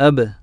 أب.